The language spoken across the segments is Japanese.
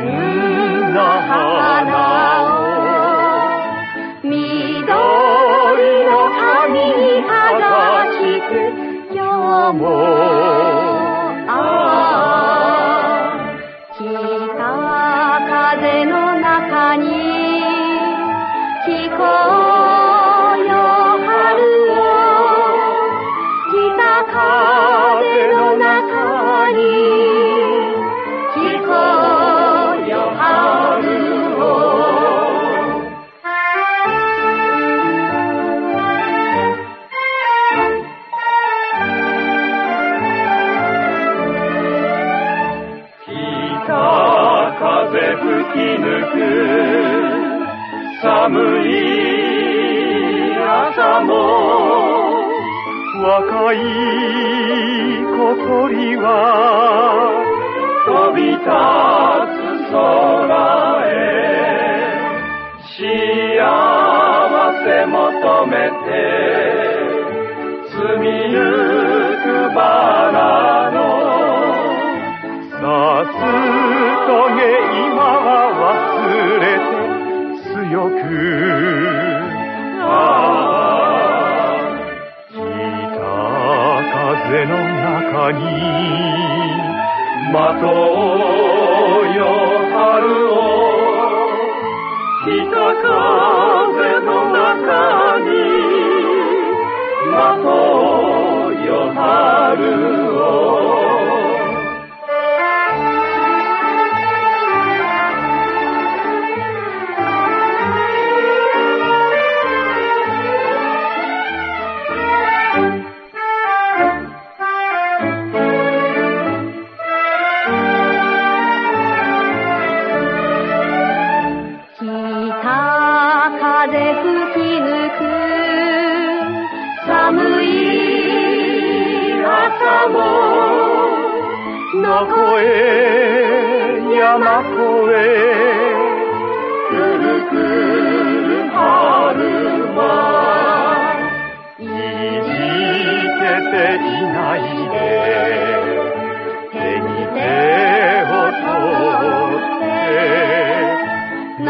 可風吹き抜く。寒い朝も若い小鳥は飛び立つ空へ。幸せ求めて。に待と山子へ山子へくるくる春は生きてていないで手に手を取って望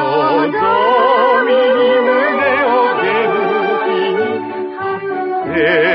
みに胸を元気に。張って